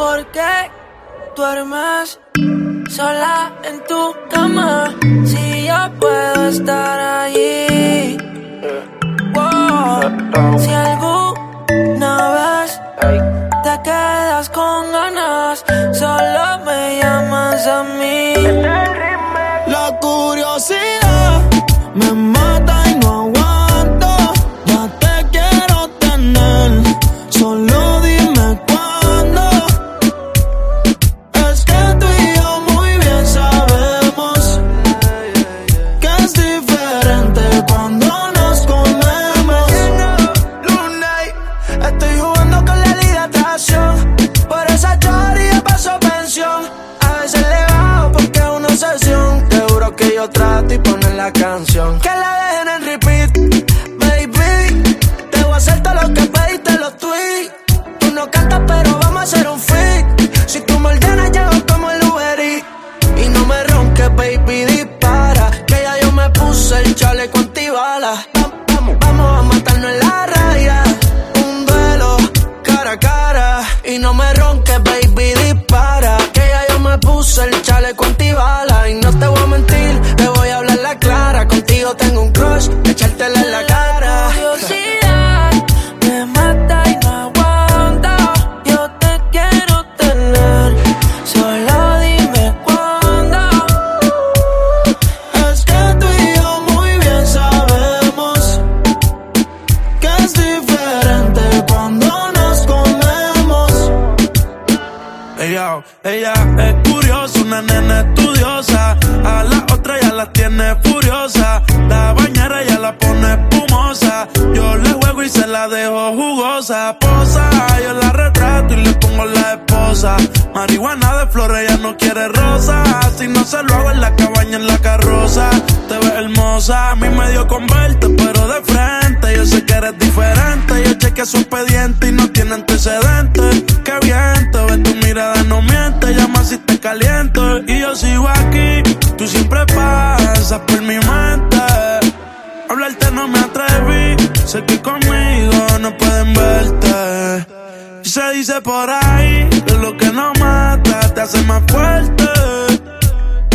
¿Por qué duermes sola en tu cama? Si yo puedo estar allí. Si alguna bajo porque es una obsesión. Te juro que yo trato y poner la canción. Que la dejen en es curiosa, una nena estudiosa. A la otra ya la tiene furiosa. La bañera ya la pone espumosa. Yo le juego y se la dejo jugosa. Posa, yo la retrato y le pongo la esposa. Marihuana de flores, ella no quiere rosa. Si no se lo hago en la cabaña, en la carroza. Te ves hermosa, a mí me dio con verte, pero de frente. Yo sé que eres diferente. Yo chequeé su expediente y no tiene antecedentes. Qué bien, caliento. Y yo sigo aquí, tú siempre pasas por mi mente. Hablarte no me atreví, sé que conmigo no pueden verte. Se dice por ahí que lo que no mata te hace más fuerte.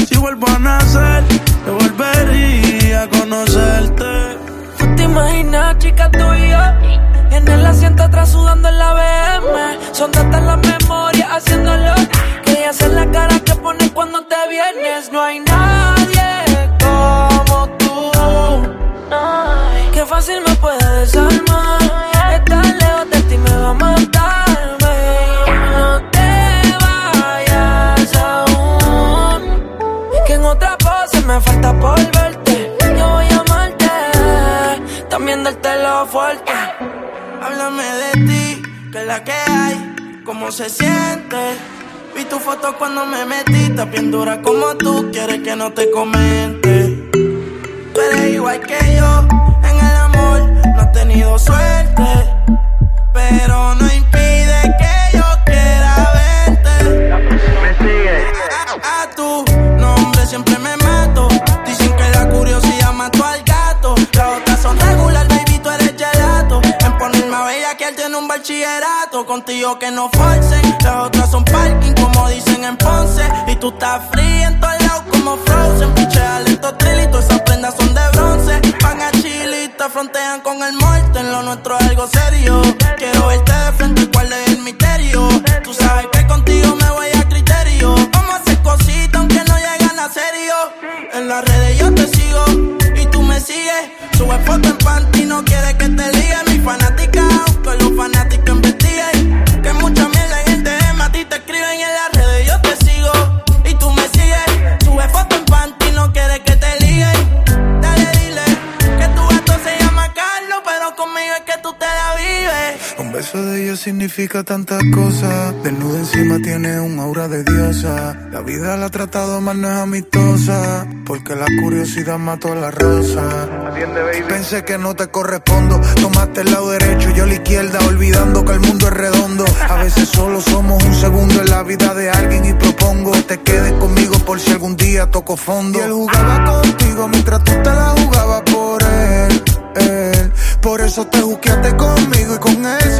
Si vuelvo a nacer, te volvería a conocerte. ¿Tú te imaginas, chica, yo? En el asiento atrás sudando en la BM. Son tantas las memorias haciéndolo. Ya sé la cara que pones cuando te vienes. No hay nadie como tú. Qué fácil me puede desarmar. Estar lejos de ti me va a matar. No te vayas aún. Que en otra pose me falta por verte. Yo voy a amarte, también dártelo fuerte. Háblame de ti, que es la que hay, cómo se siente. Vi tu foto cuando me metiste, bien dura como tú, quieres que no te comente. Tú eres igual que yo, en el amor no has tenido suerte. Pero no impide que yo quiera verte. A, a tu nombre siempre me mato. Dicen que la curiosidad mató al gato. Las otras son regular, baby, tú eres gelato. En ponerme a bella que él tiene un bachillerato. Contigo que no forcen. Las otras son parking, tú estás fría en todos lados como Frozen. Pichea lento trilito, esas prendas son de bronce. Van a chilita, frontean con el muerto. En lo nuestro es algo serio. Quiero verte de significa tantas cosas. Desnuda encima tiene un aura de diosa. La vida la ha tratado mal, no es amistosa. Porque la curiosidad mató a la rosa. Pensé que no te correspondo. Tomaste el lado derecho, yo la izquierda, olvidando que el mundo es redondo. A veces solo somos un segundo en la vida de alguien y propongo que te quedes conmigo por si algún día toco fondo. Y él jugaba contigo mientras tú te la jugabas por él. él. Por eso te juqueaste conmigo y con él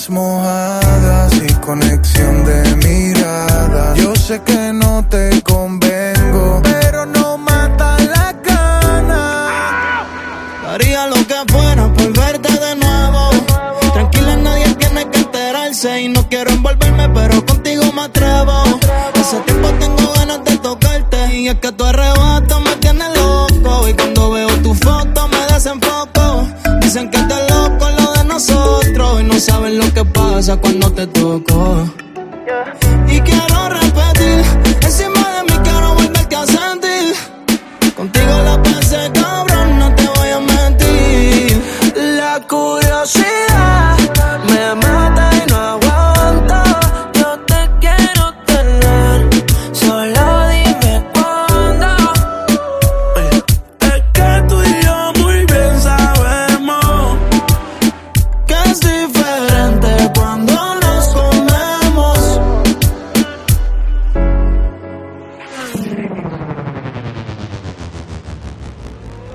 sábanas mojadas y conexión de mirada. Yo sé que no te convengo, pero no mata la gana. Haría lo que fuera por verte de nuevo. Tranquila, nadie tiene que enterarse y no quiero envolverme, pero contigo me atrevo. Hace tiempo tengo ganas de tocarte y es que tu arrebato me tiene loco y cuando veo tu foto me desenfoco. Dicen que te sabes lo que pasa cuando te toco.